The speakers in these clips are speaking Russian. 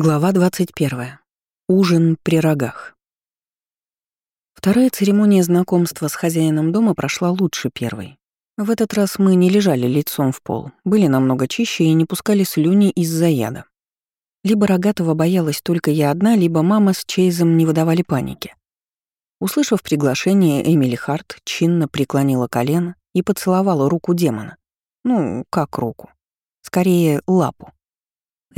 Глава 21. Ужин при рогах. Вторая церемония знакомства с хозяином дома прошла лучше первой. В этот раз мы не лежали лицом в пол, были намного чище и не пускали слюни из-за яда. Либо Рогатого боялась только я одна, либо мама с Чейзом не выдавали паники. Услышав приглашение, Эмили Харт чинно преклонила колено и поцеловала руку демона. Ну, как руку. Скорее, лапу.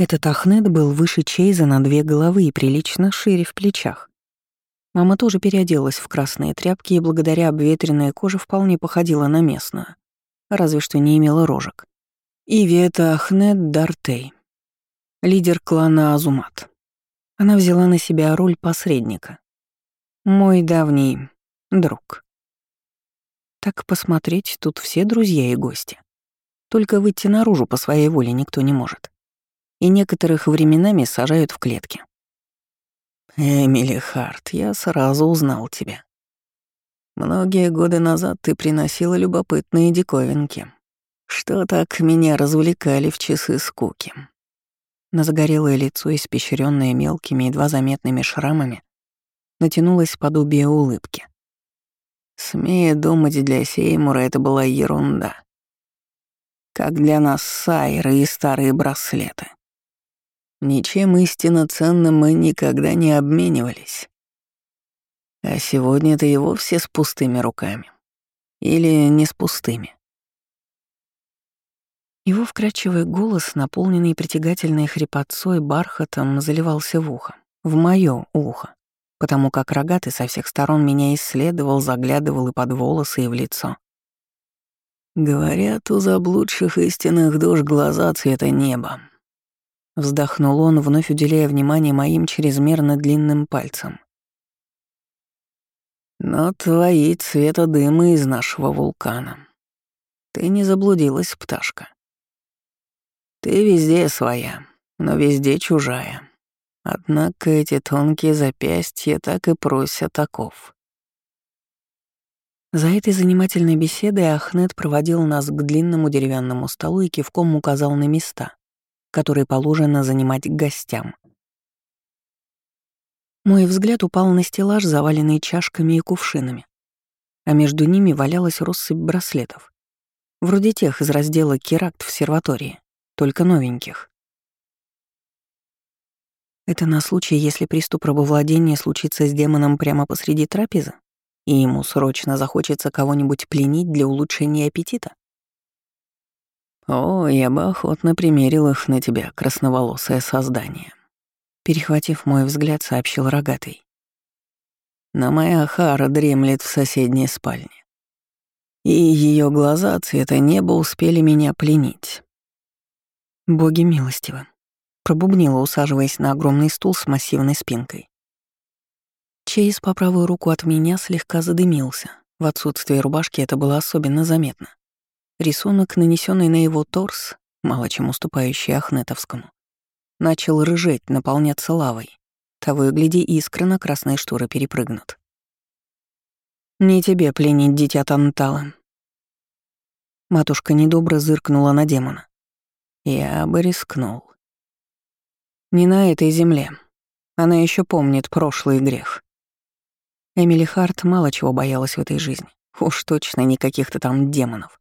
Этот Ахнет был выше Чейза на две головы и прилично шире в плечах. Мама тоже переоделась в красные тряпки и благодаря обветренной коже вполне походила на местную, разве что не имела рожек. Ивета Ахнет Дартей, лидер клана Азумат. Она взяла на себя роль посредника. Мой давний друг. Так посмотреть, тут все друзья и гости. Только выйти наружу по своей воле никто не может и некоторых временами сажают в клетки. «Эмили Харт, я сразу узнал тебя. Многие годы назад ты приносила любопытные диковинки, что так меня развлекали в часы скуки». На загорелое лицо, испещренное мелкими, едва заметными шрамами, натянулось подобие улыбки. Смея думать, для Сеймура это была ерунда. Как для нас сайры и старые браслеты. Ничем истинно ценным мы никогда не обменивались. А сегодня ты и вовсе с пустыми руками. Или не с пустыми. Его вкрадчивый голос, наполненный притягательной хрипотцой, бархатом, заливался в ухо. В моё ухо. Потому как рогатый со всех сторон меня исследовал, заглядывал и под волосы, и в лицо. Говорят, у заблудших истинных душ глаза цвета неба. Вздохнул он, вновь уделяя внимание моим чрезмерно длинным пальцам. «Но твои цвета дыма из нашего вулкана. Ты не заблудилась, пташка. Ты везде своя, но везде чужая. Однако эти тонкие запястья так и просят оков». За этой занимательной беседой Ахнет проводил нас к длинному деревянному столу и кивком указал на места, который положено занимать гостям. Мой взгляд упал на стеллаж, заваленный чашками и кувшинами, а между ними валялась россыпь браслетов. Вроде тех из раздела «Керакт» в серватории, только новеньких. Это на случай, если приступ рабовладения случится с демоном прямо посреди трапезы, и ему срочно захочется кого-нибудь пленить для улучшения аппетита? «О, я бы охотно примерил их на тебя, красноволосое создание», — перехватив мой взгляд, сообщил рогатый. «Но моя Хара дремлет в соседней спальне, и ее глаза цвета неба успели меня пленить». «Боги милостивы», — пробубнила, усаживаясь на огромный стул с массивной спинкой. Чейз по правую руку от меня слегка задымился. В отсутствие рубашки это было особенно заметно. Рисунок, нанесенный на его торс, мало чем уступающий Ахнетовскому, начал рыжеть, наполняться лавой. Того и гляди, искры на красные шторы перепрыгнут. «Не тебе пленить дитя Тантала». Матушка недобро зыркнула на демона. Я бы рискнул. Не на этой земле. Она еще помнит прошлый грех. Эмили Харт мало чего боялась в этой жизни. Уж точно никаких-то там демонов.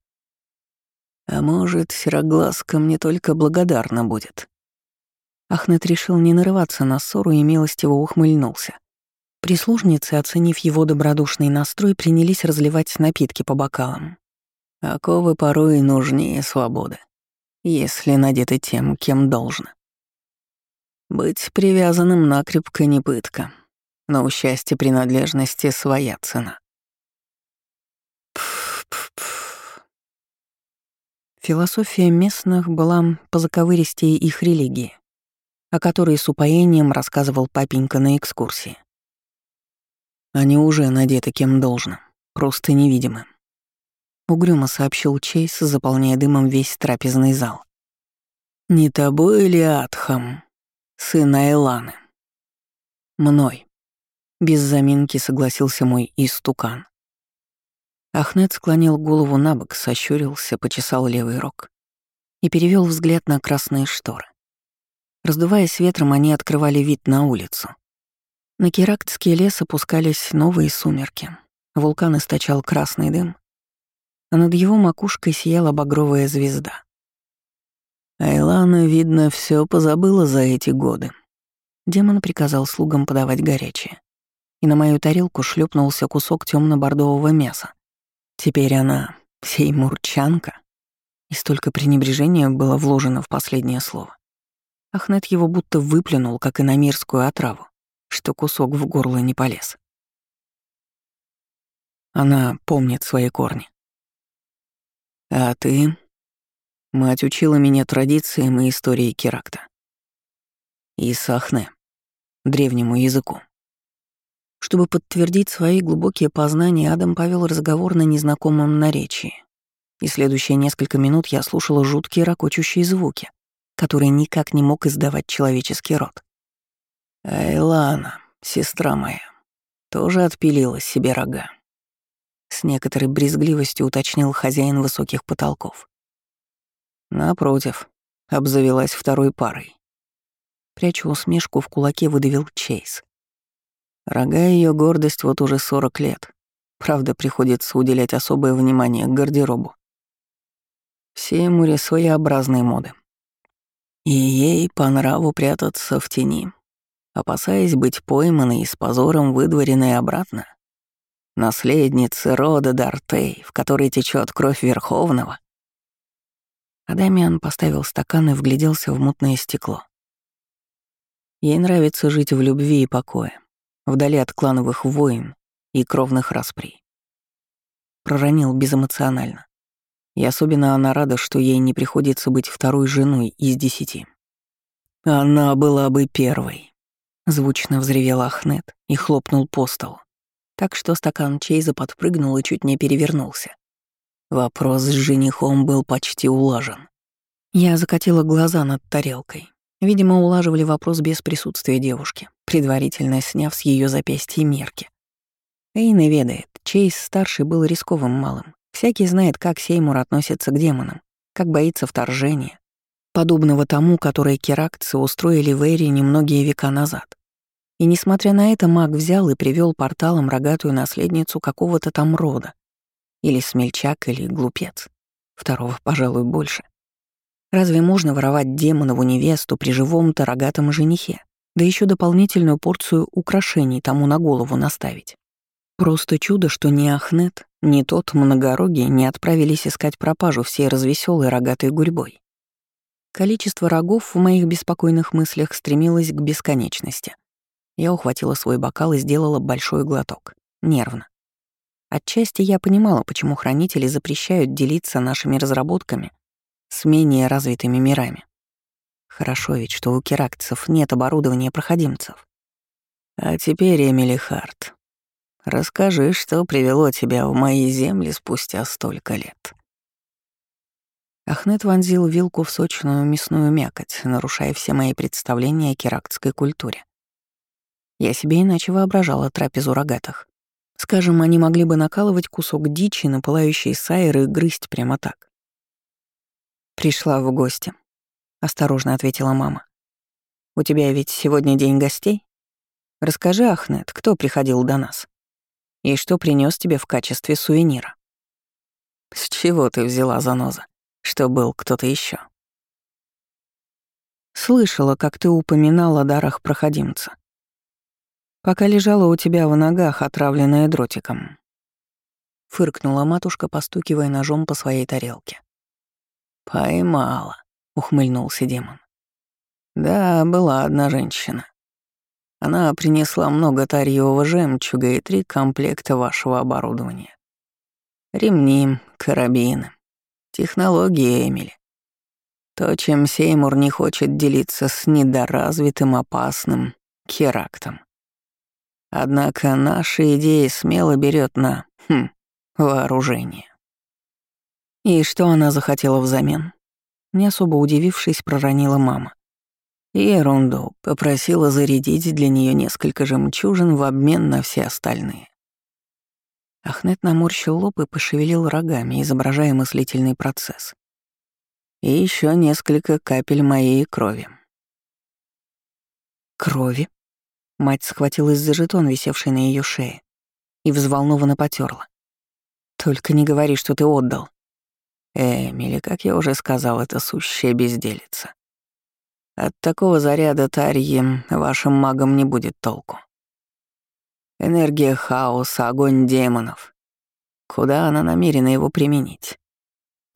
А может, сероглазка мне только благодарна будет. Ахнет решил не нарываться на ссору и милостиво ухмыльнулся. Прислужницы, оценив его добродушный настрой, принялись разливать напитки по бокалам. Оковы порой нужнее свободы, если надеты тем, кем должно. Быть привязанным накрепко не пытка, но у счастья принадлежности своя цена. Философия местных была по заковыристее их религии, о которой с упоением рассказывал папенька на экскурсии. Они уже надеты кем должно, просто невидимы. Угрюмо сообщил Чейз, заполняя дымом весь трапезный зал. «Не тобой ли Атхам, сын Айланы?» «Мной», — без заминки согласился мой истукан. Ахнет склонил голову на бок, сощурился, почесал левый рог и перевел взгляд на красные шторы. Раздуваясь ветром, они открывали вид на улицу. На Керактский лес опускались новые сумерки. Вулкан источал красный дым, а над его макушкой сияла багровая звезда. Айлана, видно, все позабыла за эти годы. Демон приказал слугам подавать горячее. И на мою тарелку шлепнулся кусок темно бордового мяса. Теперь она сеймурчанка. И столько пренебрежения было вложено в последнее слово. Ахнет его будто выплюнул, как и на мирскую отраву, что кусок в горло не полез. Она помнит свои корни. А ты? Мать учила меня традициям и истории Керакта. И Сахне, древнему языку. Чтобы подтвердить свои глубокие познания, Адам повел разговор на незнакомом наречии. И следующие несколько минут я слушала жуткие ракочущие звуки, которые никак не мог издавать человеческий род. Айлана, сестра моя, тоже отпилила себе рога. С некоторой брезгливостью уточнил хозяин высоких потолков. Напротив, обзавелась второй парой. Прячу усмешку в кулаке, выдавил Чейз. Рога ее гордость вот уже 40 лет. Правда, приходится уделять особое внимание к гардеробу. Все Сеймуре своеобразные моды. И ей по нраву прятаться в тени, опасаясь быть пойманной и с позором выдворенной обратно наследницы рода Дартей, в которой течет кровь Верховного. Адамиан поставил стакан и вгляделся в мутное стекло. Ей нравится жить в любви и покое, вдали от клановых войн и кровных расприй. Проронил безэмоционально. И особенно она рада, что ей не приходится быть второй женой из десяти. Она была бы первой. Звучно взревел Ахнет и хлопнул по столу так что стакан Чейза подпрыгнул и чуть не перевернулся. Вопрос с женихом был почти улажен. Я закатила глаза над тарелкой. Видимо, улаживали вопрос без присутствия девушки, предварительно сняв с ее запястья мерки. Эйна ведает, Чейз старший был рисковым малым. Всякий знает, как Сеймур относится к демонам, как боится вторжения, подобного тому, которое керакцы устроили в Эре немногие века назад. И несмотря на это, маг взял и привел порталом рогатую наследницу какого-то там рода. Или смельчак, или глупец. Второго, пожалуй, больше. Разве можно воровать демонову невесту при живом-то рогатом женихе? Да еще дополнительную порцию украшений тому на голову наставить. Просто чудо, что ни Ахнет, ни тот многорогий не отправились искать пропажу всей развеселой рогатой гурьбой. Количество рогов в моих беспокойных мыслях стремилось к бесконечности. Я ухватила свой бокал и сделала большой глоток. Нервно. Отчасти я понимала, почему хранители запрещают делиться нашими разработками с менее развитыми мирами. Хорошо ведь, что у керакцев нет оборудования проходимцев. А теперь, Эмили Харт, расскажи, что привело тебя в мои земли спустя столько лет. Ахнет вонзил вилку в сочную мясную мякоть, нарушая все мои представления о керактской культуре. Я себе иначе воображала трапезу рогатых. Скажем, они могли бы накалывать кусок дичи на пылающие сайры и грызть прямо так. «Пришла в гости», — осторожно ответила мама. «У тебя ведь сегодня день гостей? Расскажи, Ахнет, кто приходил до нас? И что принес тебе в качестве сувенира?» «С чего ты взяла, заноза? Что был кто-то еще? «Слышала, как ты упоминал о дарах проходимца пока лежала у тебя в ногах, отравленная дротиком. Фыркнула матушка, постукивая ножом по своей тарелке. «Поймала», — ухмыльнулся демон. «Да, была одна женщина. Она принесла много тарьевого жемчуга и три комплекта вашего оборудования. Ремни, карабины, технологии Эмили. То, чем Сеймур не хочет делиться с недоразвитым, опасным Керактом. Однако наша идея смело берет на, хм, вооружение. И что она захотела взамен? Не особо удивившись, проронила мама. Ерунду попросила зарядить для нее несколько жемчужин в обмен на все остальные. Ахнет наморщил лоб и пошевелил рогами, изображая мыслительный процесс. И еще несколько капель моей крови. Крови? Мать схватилась за жетон, висевший на ее шее, и взволнованно потерла. «Только не говори, что ты отдал». «Эмили, как я уже сказал, это сущая безделица. От такого заряда Тарьи вашим магам не будет толку. Энергия хаоса, огонь демонов. Куда она намерена его применить?»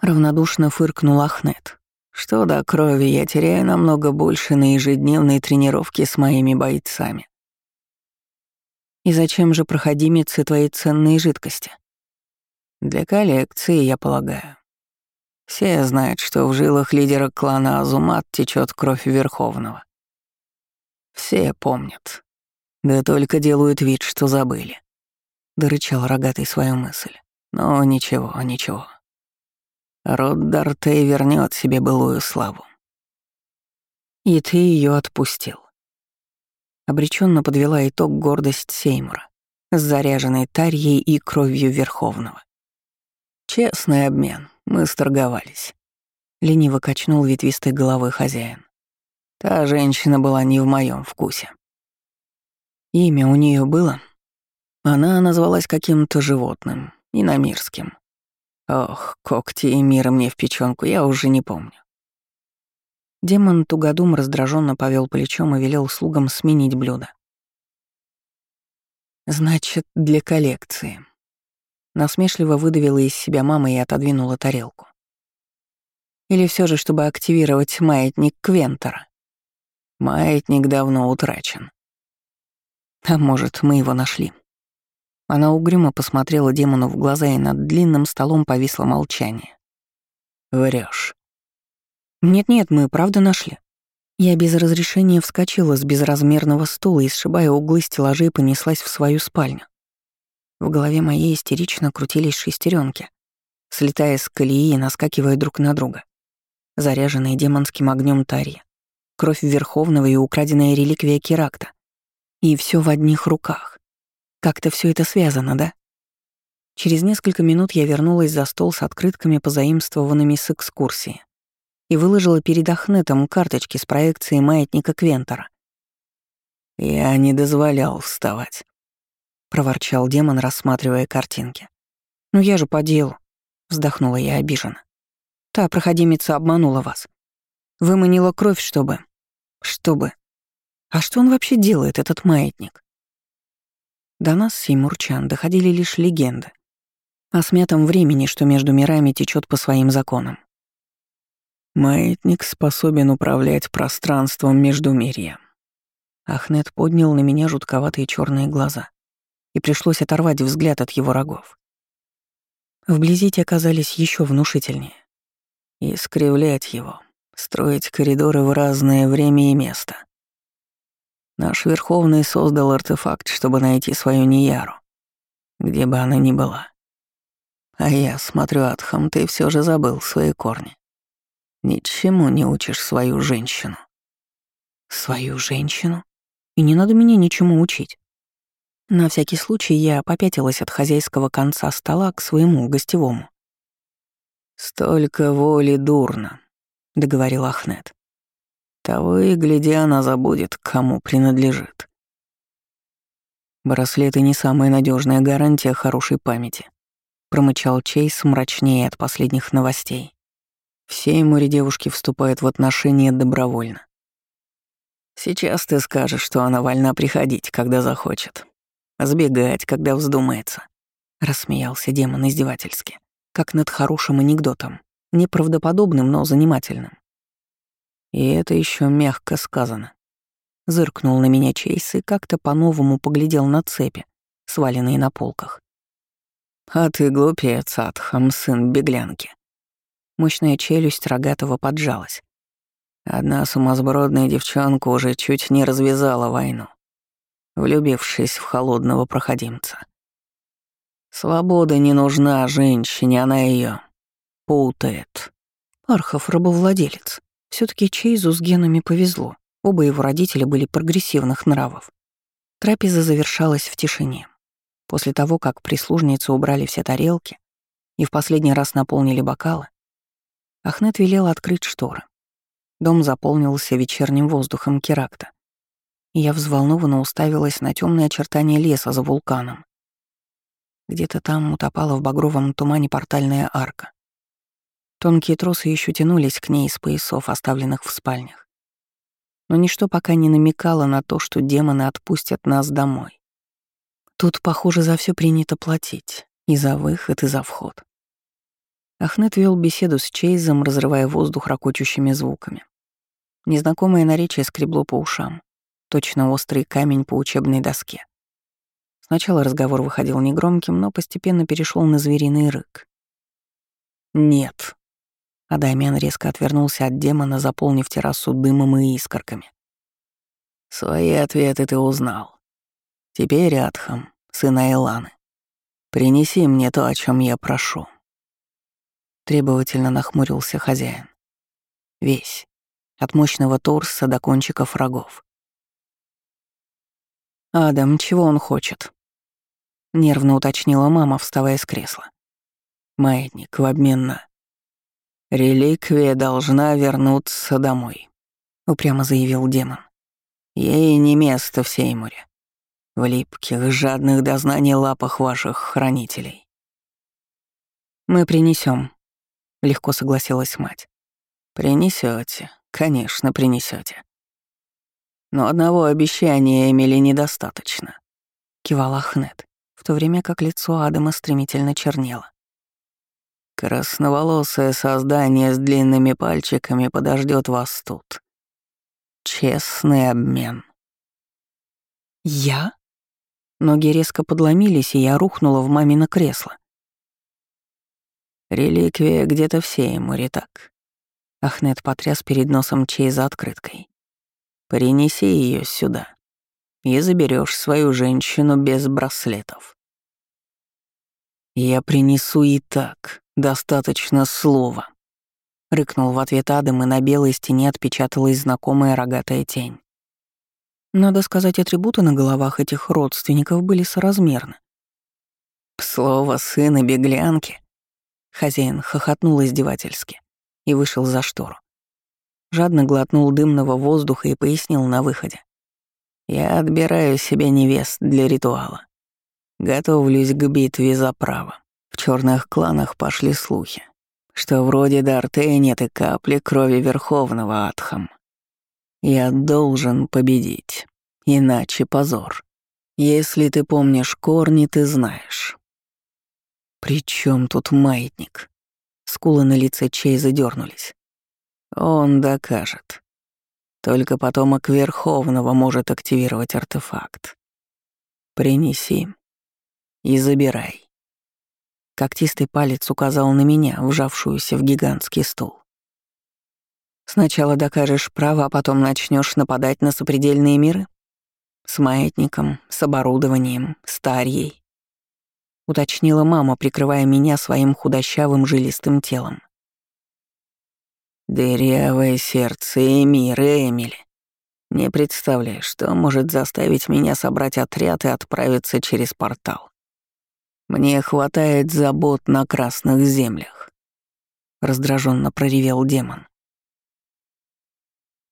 Равнодушно фыркнул Ахнет. «Что до крови, я теряю намного больше на ежедневной тренировке с моими бойцами. И зачем же проходимицы твои ценные жидкости? Для коллекции, я полагаю. Все знают, что в жилах лидера клана Азумат течет кровь Верховного. Все помнят. Да только делают вид, что забыли. Дорычал рогатый свою мысль. Но ничего, ничего. Род Дартей вернет себе былую славу. И ты ее отпустил. Обреченно подвела итог гордость Сеймура, с заряженной тарьей и кровью Верховного. «Честный обмен, мы сторговались», — лениво качнул ветвистой головой хозяин. «Та женщина была не в моем вкусе». Имя у нее было? Она назвалась каким-то животным, иномирским. Ох, когти и мира мне в печенку, я уже не помню. Демон тугодум раздраженно повел плечом и велел слугам сменить блюдо. «Значит, для коллекции». Насмешливо выдавила из себя мама и отодвинула тарелку. Или все же, чтобы активировать маятник Квентора? Маятник давно утрачен. А может, мы его нашли? Она угрюмо посмотрела демону в глаза, и над длинным столом повисло молчание. Врешь. «Нет-нет, мы правда нашли». Я без разрешения вскочила с безразмерного стула и, сшибая углы стеллажей, понеслась в свою спальню. В голове моей истерично крутились шестеренки, слетая с колеи и наскакивая друг на друга. Заряженные демонским огнем Тарья, кровь Верховного и украденная реликвия Керакта. И все в одних руках. Как-то все это связано, да? Через несколько минут я вернулась за стол с открытками, позаимствованными с экскурсии и выложила перед Ахнетом карточки с проекцией маятника Квентора. «Я не дозволял вставать», — проворчал демон, рассматривая картинки. «Ну я же по делу», — вздохнула я обиженно. «Та проходимица обманула вас. Выманила кровь, чтобы... Чтобы... А что он вообще делает, этот маятник?» До нас, Сеймурчан, доходили лишь легенды о смятом времени, что между мирами течет по своим законам. Маятник способен управлять пространством между мирья. Ахнет поднял на меня жутковатые черные глаза, и пришлось оторвать взгляд от его рогов. Вблизи те оказались еще внушительнее. И скривлять его, строить коридоры в разное время и место. Наш Верховный создал артефакт, чтобы найти свою Нияру, где бы она ни была. А я смотрю, Атхам, ты все же забыл свои корни. Ничему не учишь свою женщину. Свою женщину? И не надо меня ничему учить. На всякий случай я попятилась от хозяйского конца стола к своему гостевому. «Столько воли дурно», — договорил Ахнет. «Того и гляди, она забудет, кому принадлежит». «Браслеты не самая надежная гарантия хорошей памяти», — промычал Чейз мрачнее от последних новостей. Все море девушки вступают в отношения добровольно. Сейчас ты скажешь, что она вольна приходить, когда захочет. Сбегать, когда вздумается. Рассмеялся демон издевательски, как над хорошим анекдотом, неправдоподобным, но занимательным. И это еще мягко сказано. Зыркнул на меня Чейз и как-то по-новому поглядел на цепи, сваленные на полках. «А ты глупец, Атхам, сын беглянки. Мощная челюсть рогатого поджалась. Одна сумасбродная девчонка уже чуть не развязала войну, влюбившись в холодного проходимца. Свобода не нужна женщине, она ее путает. Архов рабовладелец. все таки Чейзу с генами повезло. Оба его родителя были прогрессивных нравов. Трапеза завершалась в тишине. После того, как прислужницы убрали все тарелки и в последний раз наполнили бокалы, Ахнет велел открыть шторы. Дом заполнился вечерним воздухом керакта. Я взволнованно уставилась на темные очертания леса за вулканом. Где-то там утопала в багровом тумане портальная арка. Тонкие тросы еще тянулись к ней из поясов, оставленных в спальнях. Но ничто пока не намекало на то, что демоны отпустят нас домой. Тут, похоже, за все принято платить. И за выход, и за вход. Ахнет вел беседу с Чейзом, разрывая воздух ракочущими звуками. Незнакомое наречие скребло по ушам. Точно острый камень по учебной доске. Сначала разговор выходил негромким, но постепенно перешел на звериный рык. «Нет». Адамиан резко отвернулся от демона, заполнив террасу дымом и искорками. «Свои ответы ты узнал. Теперь, Адхам, сына Эланы, принеси мне то, о чем я прошу». Требовательно нахмурился хозяин. Весь. От мощного торса до кончиков рогов. «Адам, чего он хочет?» Нервно уточнила мама, вставая с кресла. «Маятник в обмен на...» «Реликвия должна вернуться домой», — упрямо заявил демон. «Ей не место в Сеймуре, в липких, жадных до знаний лапах ваших хранителей». «Мы принесем, легко согласилась мать. Принесете, конечно, принесете. Но одного обещания Эмили недостаточно, кивал Ахнет, в то время как лицо Адама стремительно чернело. Красноволосое создание с длинными пальчиками подождет вас тут. Честный обмен. Я? Ноги резко подломились, и я рухнула в мамино кресло. Реликвия где-то в Сеймуре, так. Ахнет потряс перед носом Чейза открыткой. Принеси ее сюда и заберешь свою женщину без браслетов. Я принесу и так, достаточно слова. Рыкнул в ответ Адам, и на белой стене отпечаталась знакомая рогатая тень. Надо сказать, атрибуты на головах этих родственников были соразмерны. Слово сына беглянки Хозяин хохотнул издевательски и вышел за штору. Жадно глотнул дымного воздуха и пояснил на выходе. «Я отбираю себе невест для ритуала. Готовлюсь к битве за право. В черных кланах пошли слухи, что вроде Дарте нет и капли крови Верховного Атхам. Я должен победить, иначе позор. Если ты помнишь корни, ты знаешь. «При чем тут маятник?» Скулы на лице Чей задернулись. «Он докажет. Только потомок Верховного может активировать артефакт. Принеси и забирай». Когтистый палец указал на меня, вжавшуюся в гигантский стул. «Сначала докажешь право, а потом начнешь нападать на сопредельные миры? С маятником, с оборудованием, с Тарьей, — уточнила мама, прикрывая меня своим худощавым жилистым телом. «Дырявое сердце Эмир Эмили. Не представляю, что может заставить меня собрать отряд и отправиться через портал. Мне хватает забот на красных землях», — раздраженно проревел демон.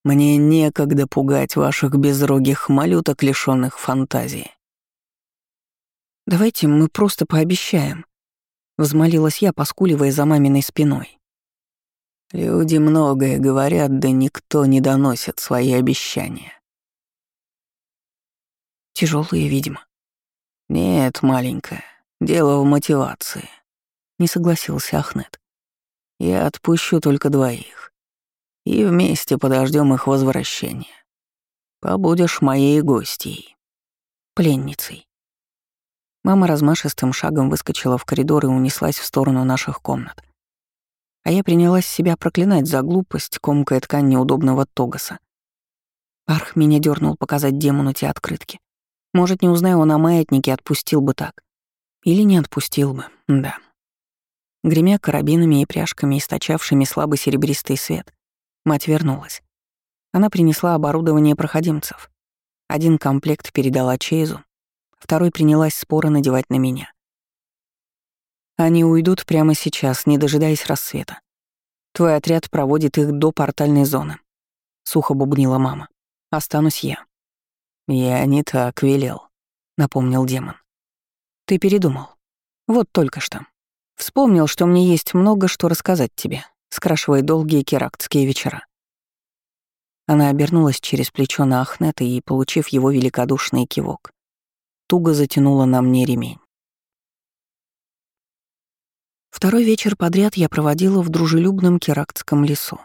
«Мне некогда пугать ваших безрогих малюток, лишённых фантазии. «Давайте мы просто пообещаем», — взмолилась я, поскуливая за маминой спиной. «Люди многое говорят, да никто не доносит свои обещания». Тяжелые, видимо. «Нет, маленькая, дело в мотивации», — не согласился Ахнет. «Я отпущу только двоих, и вместе подождем их возвращения. Побудешь моей гостьей, пленницей». Мама размашистым шагом выскочила в коридор и унеслась в сторону наших комнат. А я принялась себя проклинать за глупость, комкая ткань неудобного тогаса. Арх меня дернул показать демону те открытки. Может, не узнаю он о маятнике, отпустил бы так. Или не отпустил бы, да. Гремя карабинами и пряжками, источавшими слабый серебристый свет, мать вернулась. Она принесла оборудование проходимцев. Один комплект передала Чейзу, Второй принялась споры надевать на меня. Они уйдут прямо сейчас, не дожидаясь рассвета. Твой отряд проводит их до портальной зоны. Сухо бубнила мама. Останусь я. «Я не так велел», — напомнил демон. «Ты передумал. Вот только что. Вспомнил, что мне есть много что рассказать тебе, скрашивая долгие керактские вечера». Она обернулась через плечо на Ахнета и, получив его великодушный кивок, туго затянула на мне ремень. Второй вечер подряд я проводила в дружелюбном керактском лесу.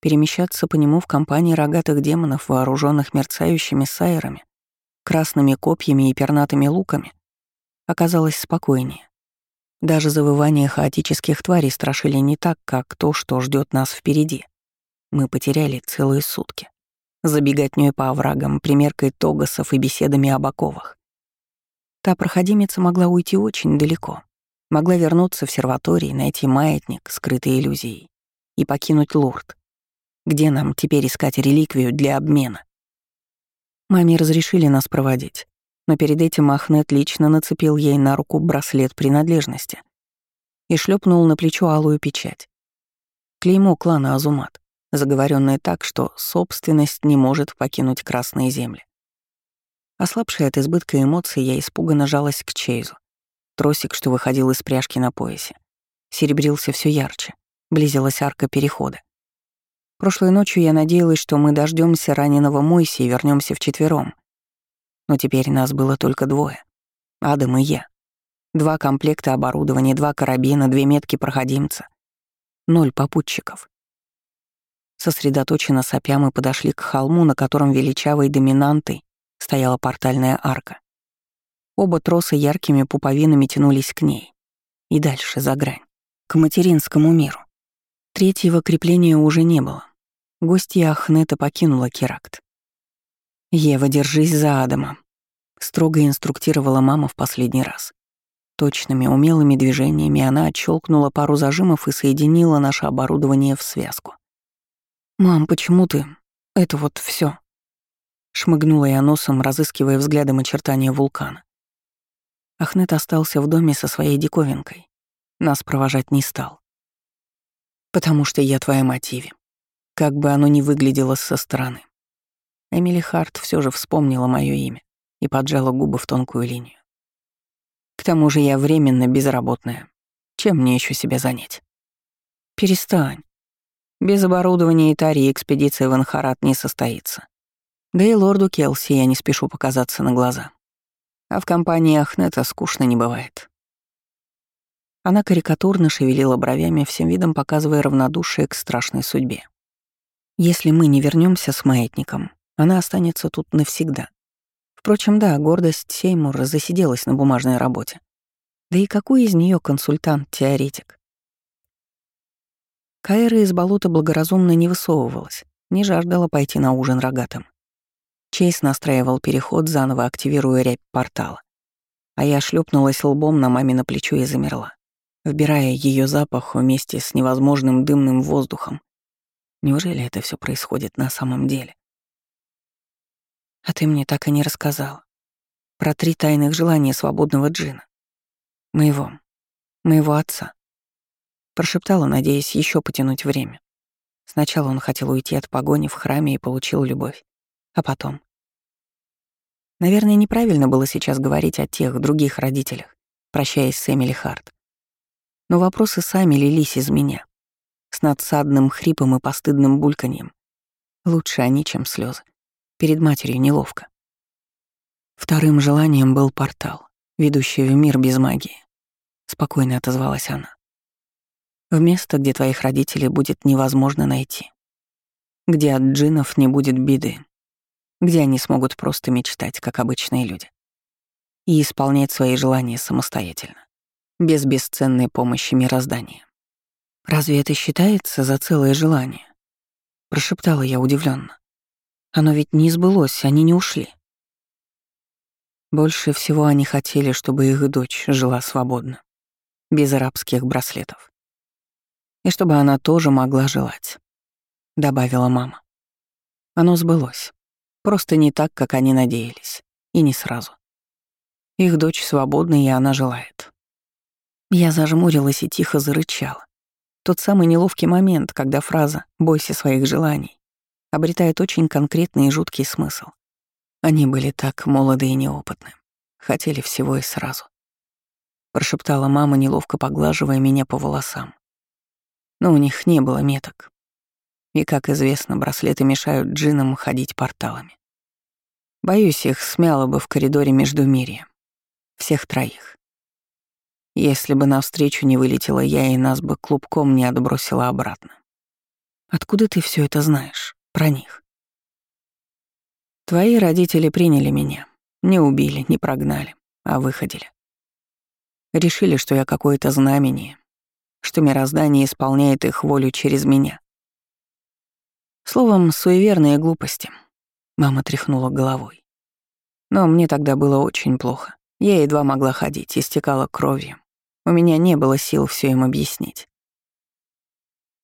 Перемещаться по нему в компании рогатых демонов, вооруженных мерцающими сайрами, красными копьями и пернатыми луками, оказалось спокойнее. Даже завывания хаотических тварей страшили не так, как то, что ждет нас впереди. Мы потеряли целые сутки. Забеготнёй по оврагам, примеркой тогасов и беседами об оковах. Та проходимица могла уйти очень далеко. Могла вернуться в серваторий, найти маятник, скрытый иллюзией, и покинуть Лурд. Где нам теперь искать реликвию для обмена? Маме разрешили нас проводить, но перед этим Ахнет лично нацепил ей на руку браслет принадлежности и шлепнул на плечо алую печать. Клеймо клана Азумат, заговоренное так, что собственность не может покинуть красные земли. Ослабшая от избытка эмоций, я испуганно жалась к Чейзу. Тросик, что выходил из пряжки на поясе, серебрился все ярче, близилась арка перехода. Прошлой ночью я надеялась, что мы дождемся раненого Мойси и вернемся вчетвером. Но теперь нас было только двое. Адам и я. Два комплекта оборудования, два карабина, две метки проходимца. Ноль попутчиков. Сосредоточенно сопя мы подошли к холму, на котором величавой доминантой стояла портальная арка. Оба троса яркими пуповинами тянулись к ней. И дальше, за грань, к материнскому миру. Третьего крепления уже не было. Гостья Ахнета покинула Керакт. «Ева, держись за Адама», — строго инструктировала мама в последний раз. Точными, умелыми движениями она отщелкнула пару зажимов и соединила наше оборудование в связку. «Мам, почему ты? Это вот все? Шмыгнула я носом, разыскивая взглядом очертания вулкана. Ахнет остался в доме со своей диковинкой. Нас провожать не стал. Потому что я твоя мотиве. Как бы оно ни выглядело со стороны. Эмили Харт все же вспомнила мое имя и поджала губы в тонкую линию. К тому же я временно безработная. Чем мне еще себя занять? Перестань. Без оборудования и Тари экспедиция в Анхарат не состоится. Да и лорду Келси я не спешу показаться на глаза. А в компании Ахнета скучно не бывает. Она карикатурно шевелила бровями, всем видом показывая равнодушие к страшной судьбе. Если мы не вернемся с маятником, она останется тут навсегда. Впрочем, да, гордость Сеймура засиделась на бумажной работе. Да и какой из нее консультант-теоретик? Кайра из болота благоразумно не высовывалась, не жаждала пойти на ужин рогатым. Чейз настраивал переход, заново активируя рябь портала. А я шлепнулась лбом на маме на плечо и замерла, вбирая ее запах вместе с невозможным дымным воздухом. Неужели это все происходит на самом деле? А ты мне так и не рассказала. Про три тайных желания свободного джина. Моего. Моего отца. Прошептала, надеясь еще потянуть время. Сначала он хотел уйти от погони в храме и получил любовь. А потом? Наверное, неправильно было сейчас говорить о тех других родителях, прощаясь с Эмили Харт. Но вопросы сами лились из меня, с надсадным хрипом и постыдным бульканьем. Лучше они, чем слезы. Перед матерью неловко. Вторым желанием был портал, ведущий в мир без магии. Спокойно отозвалась она. В место, где твоих родителей будет невозможно найти. Где от джинов не будет беды, где они смогут просто мечтать, как обычные люди, и исполнять свои желания самостоятельно, без бесценной помощи мироздания. «Разве это считается за целое желание?» — прошептала я удивленно. «Оно ведь не сбылось, они не ушли». Больше всего они хотели, чтобы их дочь жила свободно, без арабских браслетов. И чтобы она тоже могла желать, — добавила мама. Оно сбылось. Просто не так, как они надеялись. И не сразу. Их дочь свободна, и она желает. Я зажмурилась и тихо зарычала. Тот самый неловкий момент, когда фраза «бойся своих желаний» обретает очень конкретный и жуткий смысл. Они были так молоды и неопытны. Хотели всего и сразу. Прошептала мама, неловко поглаживая меня по волосам. Но у них не было меток. И, как известно, браслеты мешают джинам ходить порталами. Боюсь, их смяло бы в коридоре между мире. Всех троих. Если бы навстречу не вылетела я, и нас бы клубком не отбросила обратно. Откуда ты все это знаешь? Про них? Твои родители приняли меня. Не убили, не прогнали, а выходили. Решили, что я какое-то знамение, что мироздание исполняет их волю через меня. Словом, суеверные глупости. Мама тряхнула головой. Но мне тогда было очень плохо. Я едва могла ходить, истекала кровью. У меня не было сил все им объяснить.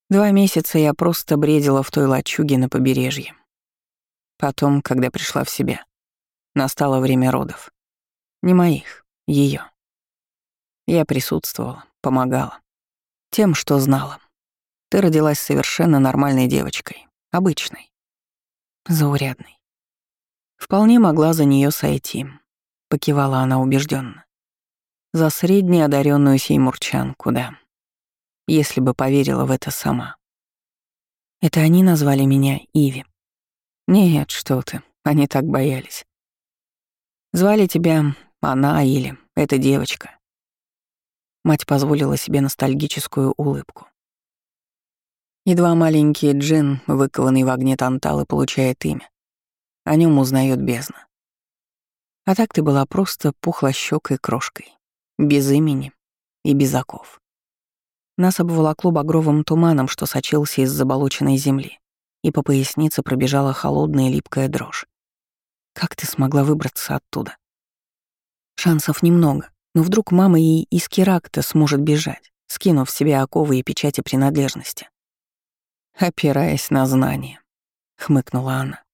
Два месяца я просто бредила в той лачуге на побережье. Потом, когда пришла в себя, настало время родов. Не моих, ее. Я присутствовала, помогала. Тем, что знала. Ты родилась совершенно нормальной девочкой, обычной, заурядной. Вполне могла за нее сойти, покивала она убежденно. За средне одаренную сеймурчанку, да. Если бы поверила в это сама. Это они назвали меня Иви. Нет, что ты, они так боялись. Звали тебя она или эта девочка. Мать позволила себе ностальгическую улыбку. Едва маленький джин, выкованный в огне танталы, получает имя. О нем узнает бездна. А так ты была просто пухлощёкой крошкой, без имени и без оков. Нас обволокло багровым туманом, что сочился из заболоченной земли, и по пояснице пробежала холодная липкая дрожь. Как ты смогла выбраться оттуда? Шансов немного, но вдруг мама ей из Керакта сможет бежать, скинув себе оковы и печати принадлежности. «Опираясь на знания», — хмыкнула она.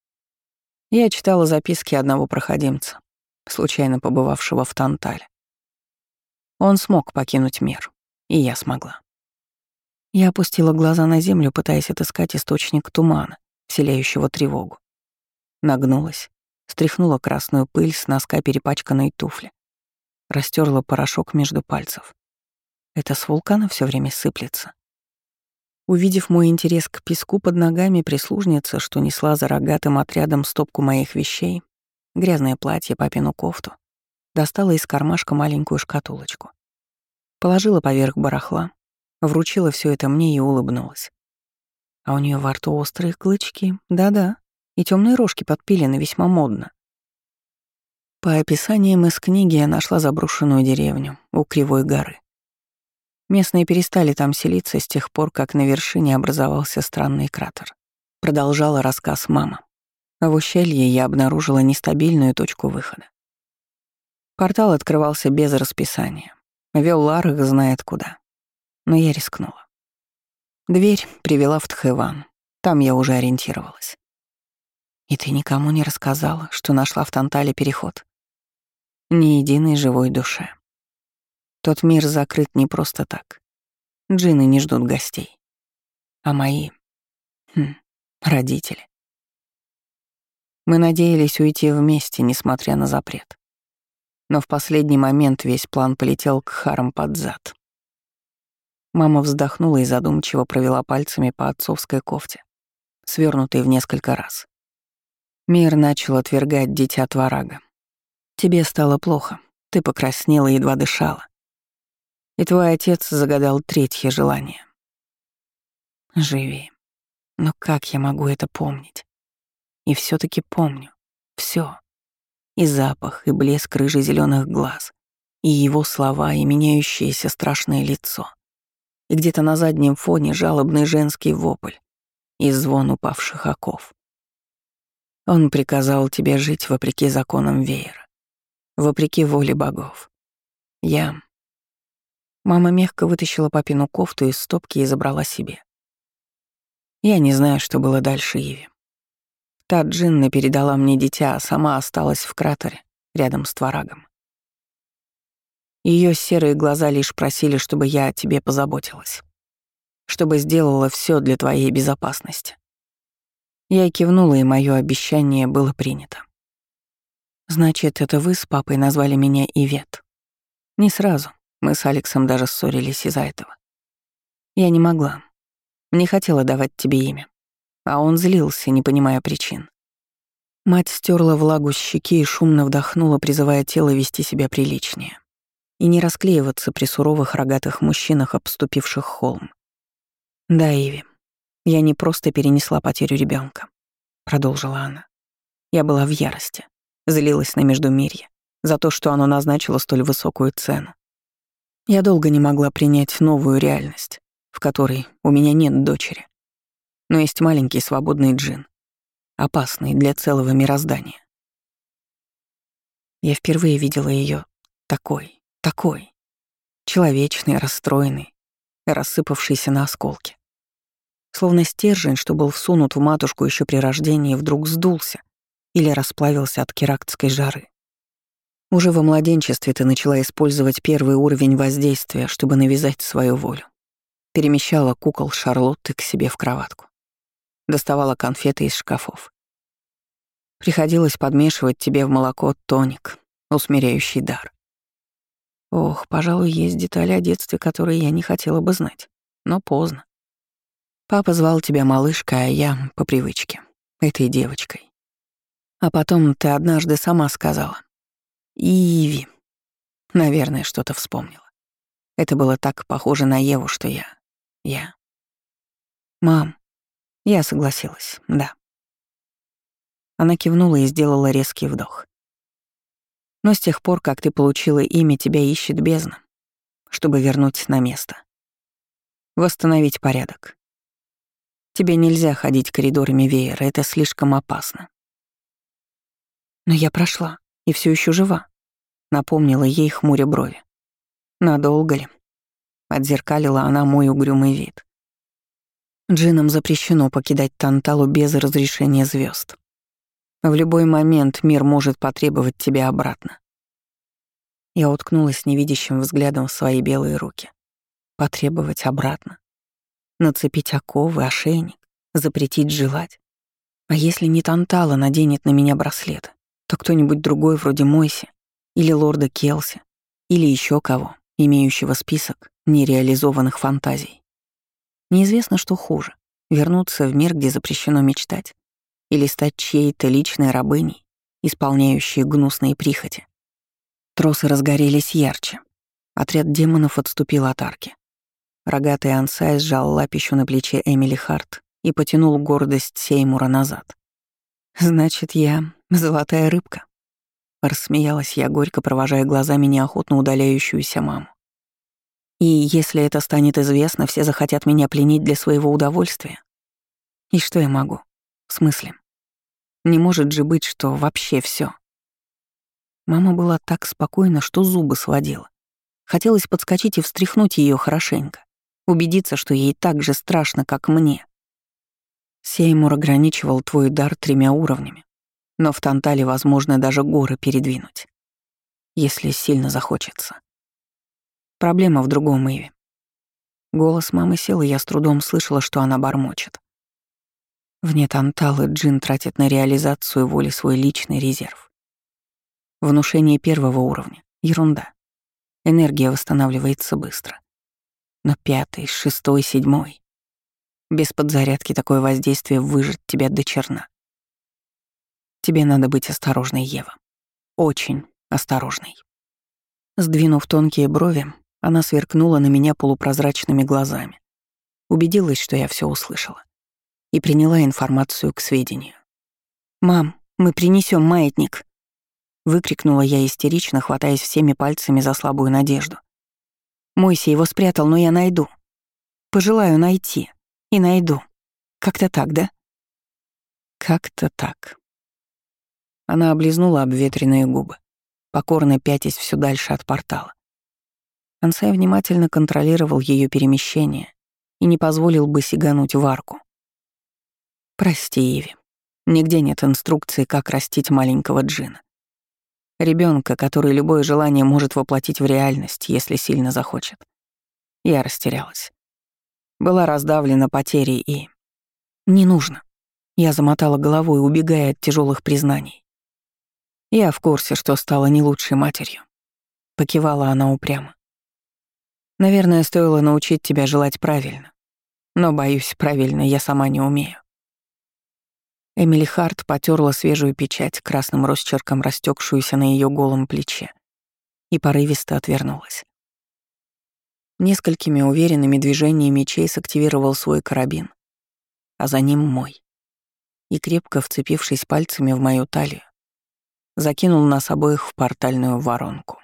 Я читала записки одного проходимца, случайно побывавшего в Тантале. Он смог покинуть мир, и я смогла. Я опустила глаза на землю, пытаясь отыскать источник тумана, вселяющего тревогу. Нагнулась, стряхнула красную пыль с носка перепачканной туфли, растерла порошок между пальцев. Это с вулкана все время сыплется. Увидев мой интерес к песку под ногами, прислужница, что несла за рогатым отрядом стопку моих вещей, грязное платье, папину кофту, достала из кармашка маленькую шкатулочку. Положила поверх барахла, вручила все это мне и улыбнулась. А у нее во рту острые клычки, да-да, и темные рожки подпилены весьма модно. По описаниям из книги я нашла заброшенную деревню у Кривой горы. Местные перестали там селиться с тех пор, как на вершине образовался странный кратер. Продолжала рассказ мама. В ущелье я обнаружила нестабильную точку выхода. Портал открывался без расписания. Вел Ларах знает куда. Но я рискнула. Дверь привела в Тхэван. Там я уже ориентировалась. И ты никому не рассказала, что нашла в Тантале переход? Ни единой живой душе. Тот мир закрыт не просто так. Джины не ждут гостей. А мои... Хм, родители. Мы надеялись уйти вместе, несмотря на запрет. Но в последний момент весь план полетел к Харам под зад. Мама вздохнула и задумчиво провела пальцами по отцовской кофте, свернутой в несколько раз. Мир начал отвергать дитя Тварага, Тебе стало плохо. Ты покраснела и едва дышала. И твой отец загадал третье желание. Живи. Но как я могу это помнить? И все таки помню. все. И запах, и блеск рыжих зеленых глаз, и его слова, и меняющееся страшное лицо. И где-то на заднем фоне жалобный женский вопль и звон упавших оков. Он приказал тебе жить вопреки законам веера вопреки воле богов. Я... Мама мягко вытащила папину кофту из стопки и забрала себе. Я не знаю, что было дальше Иви. Та Джинна передала мне дитя, а сама осталась в кратере, рядом с Тварагом. Ее серые глаза лишь просили, чтобы я о тебе позаботилась. Чтобы сделала все для твоей безопасности. Я кивнула, и мое обещание было принято. Значит, это вы с папой назвали меня Ивет? Не сразу. Мы с Алексом даже ссорились из-за этого. Я не могла. Не хотела давать тебе имя. А он злился, не понимая причин. Мать стерла влагу с щеки и шумно вдохнула, призывая тело вести себя приличнее. И не расклеиваться при суровых рогатых мужчинах, обступивших холм. Да, Иви, я не просто перенесла потерю ребенка, продолжила она. Я была в ярости, злилась на Междумирье за то, что оно назначило столь высокую цену. Я долго не могла принять новую реальность, в которой у меня нет дочери. Но есть маленький свободный джин, опасный для целого мироздания. Я впервые видела ее такой, такой, человечный, расстроенный, рассыпавшийся на осколки. Словно стержень, что был всунут в матушку еще при рождении, вдруг сдулся или расплавился от керактской жары. Уже во младенчестве ты начала использовать первый уровень воздействия, чтобы навязать свою волю. Перемещала кукол Шарлотты к себе в кроватку. Доставала конфеты из шкафов. Приходилось подмешивать тебе в молоко тоник, усмиряющий дар. Ох, пожалуй, есть детали о детстве, которые я не хотела бы знать. Но поздно. Папа звал тебя малышкой, а я, по привычке, этой девочкой. А потом ты однажды сама сказала. Иви. Наверное, что-то вспомнила. Это было так похоже на Еву, что я... Я... Мам. Я согласилась, да. Она кивнула и сделала резкий вдох. Но с тех пор, как ты получила имя, тебя ищет бездна, чтобы вернуть на место. Восстановить порядок. Тебе нельзя ходить коридорами веера, это слишком опасно. Но я прошла и все еще жива, напомнила ей хмуря брови. Надолго ли? Отзеркалила она мой угрюмый вид. Джинам запрещено покидать Танталу без разрешения звезд. В любой момент мир может потребовать тебя обратно. Я уткнулась невидящим взглядом в свои белые руки. Потребовать обратно. Нацепить оковы, ошейник, запретить желать. А если не Тантала наденет на меня браслет, то кто-нибудь другой вроде Мойси или лорда Келси или еще кого, имеющего список нереализованных фантазий. Неизвестно, что хуже — вернуться в мир, где запрещено мечтать, или стать чьей-то личной рабыней, исполняющей гнусные прихоти. Тросы разгорелись ярче. Отряд демонов отступил от арки. Рогатый Ансай сжал лапищу на плече Эмили Харт и потянул гордость Сеймура назад. «Значит, я золотая рыбка?» Рассмеялась я, горько провожая глазами неохотно удаляющуюся маму. «И если это станет известно, все захотят меня пленить для своего удовольствия. И что я могу? В смысле? Не может же быть, что вообще все. Мама была так спокойна, что зубы сводила. Хотелось подскочить и встряхнуть ее хорошенько, убедиться, что ей так же страшно, как мне. Сеймур ограничивал твой дар тремя уровнями, но в Тантале возможно даже горы передвинуть, если сильно захочется. Проблема в другом Иве. Голос мамы сел, и я с трудом слышала, что она бормочет. Вне Танталы Джин тратит на реализацию воли свой личный резерв. Внушение первого уровня — ерунда. Энергия восстанавливается быстро. Но пятый, шестой, седьмой. Без подзарядки такое воздействие выжжет тебя до черна. Тебе надо быть осторожной, Ева. Очень осторожной. Сдвинув тонкие брови, она сверкнула на меня полупрозрачными глазами. Убедилась, что я все услышала и приняла информацию к сведению. «Мам, мы принесем маятник!» Выкрикнула я истерично, хватаясь всеми пальцами за слабую надежду. Мойся его спрятал, но я найду. Пожелаю найти. И найду. Как-то так, да? Как-то так. Она облизнула обветренные губы, покорно пятясь все дальше от портала. Ансай внимательно контролировал ее перемещение и не позволил бы сигануть в арку. Прости, Иви. Нигде нет инструкции, как растить маленького джина. Ребенка, который любое желание может воплотить в реальность, если сильно захочет. Я растерялась. Была раздавлена потерей и... Не нужно. Я замотала головой, убегая от тяжелых признаний. Я в курсе, что стала не лучшей матерью. Покивала она упрямо. Наверное, стоило научить тебя желать правильно. Но, боюсь, правильно я сама не умею. Эмили Харт потерла свежую печать, красным росчерком растекшуюся на ее голом плече, и порывисто отвернулась. Несколькими уверенными движениями Чейз активировал свой карабин, а за ним мой. И крепко вцепившись пальцами в мою талию, закинул нас обоих в портальную воронку.